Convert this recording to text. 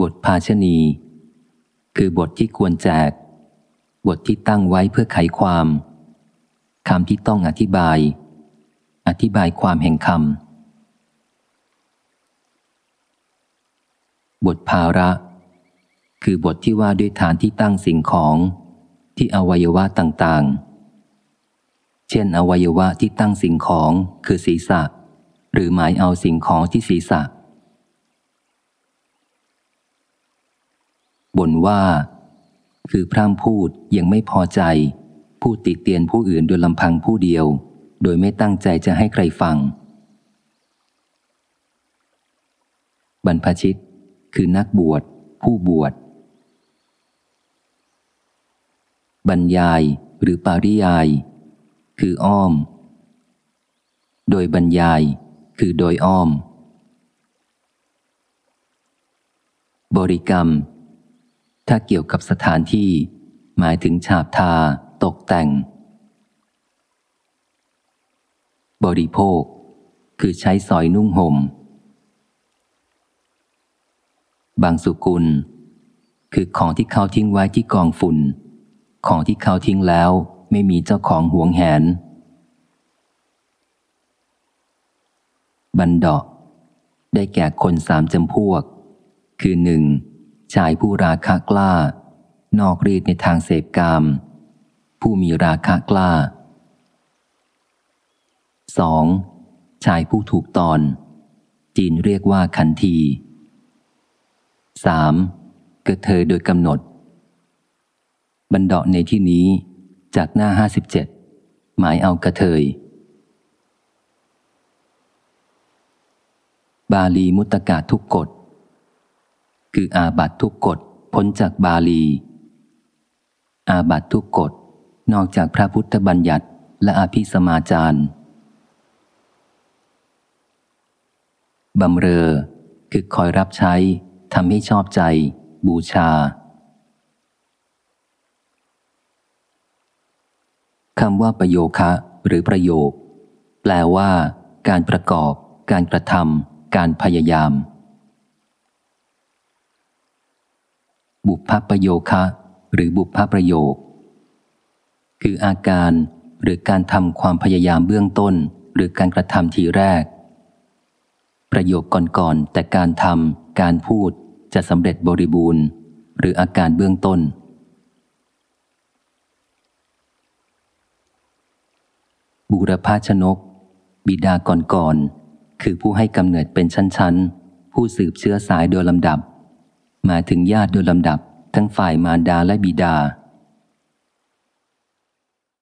บทภาชณี คือบทที่ควรแจก บทที่ตั้งไว้เพื่อไขความคำที่ต้องอธิบาย อธิบายความแห่งคำบทภาระ คือบทที่ว่าด้วยฐานที่ตั้งสิ่งของที่อวัยวะต่างๆเช่น อวัยวะที่ตั้งสิ่งของคือศีรษะ หรือหมายเอาสิ่งของที่ศีรษะ บ่นว่า คือพร่ำพูดยังไม่พอใจ พูดติเตียนผู้อื่นโดยลำพังผู้เดียว โดยไม่ตั้งใจจะให้ใครฟัง บรรพชิต คือนักบวช ผู้บวช บรรยายหรือปาริยาย คืออ้อม โดยบรรยาย คือโดยอ้อมบริกรรม ถ้าเกี่ยวกับสถานที่ หมายถึงฉาบทา ตกแต่ง บริโภค คือใช้สอยนุ่งหม่ม บางสุกุล คือของที่เขาทิ้งไว้ที่กองฝุ่น ของที่เขาทิ้งแล้วไม่มีเจ้าของหวงแหน บันดาได้แก่คนสามจำพวก คือหนึ่ง ชายผู้ราคะกล้า นอกรีดในทางเสพกาม ผู้มีราคะกล้า 2. ชายผู้ถูกตอน จีนเรียกว่าขันที 3. กระเทยโดยกำหนด บันดาในที่นี้จากหน้า 57 หมายเอากระเทย บาลีมุตกาทุกกฎ คืออาบัตทุกกฎพ้นจากบาลี อาบัตทุกกฎนอกจากพระพุทธบัญญัติ และอภิสมาจารย์บำเรอ คือคอยรับใช้ทำให้ชอบใจ บูชาคำว่าประโยคะ หรือประโยค แปลว่า การประกอบ การกระทำการพยายาม บุพประโยคะ หรือบุพประโยค คืออาการหรือการทำความพยายามเบื้องต้น หรือการกระทำทีแรก ประโยคก่อนๆแต่การทำการพูดจะสำเร็จบริบูรณ์ หรืออาการเบื้องต้น บูรพาชนก บิดาก่อนๆคือผู้ให้กำเนิดเป็นชั้นๆ ผู้สืบเชื้อสายโดยลำดับ มาถึงญาติโดยลำดับ ทั้งฝ่ายมารดาและบิดา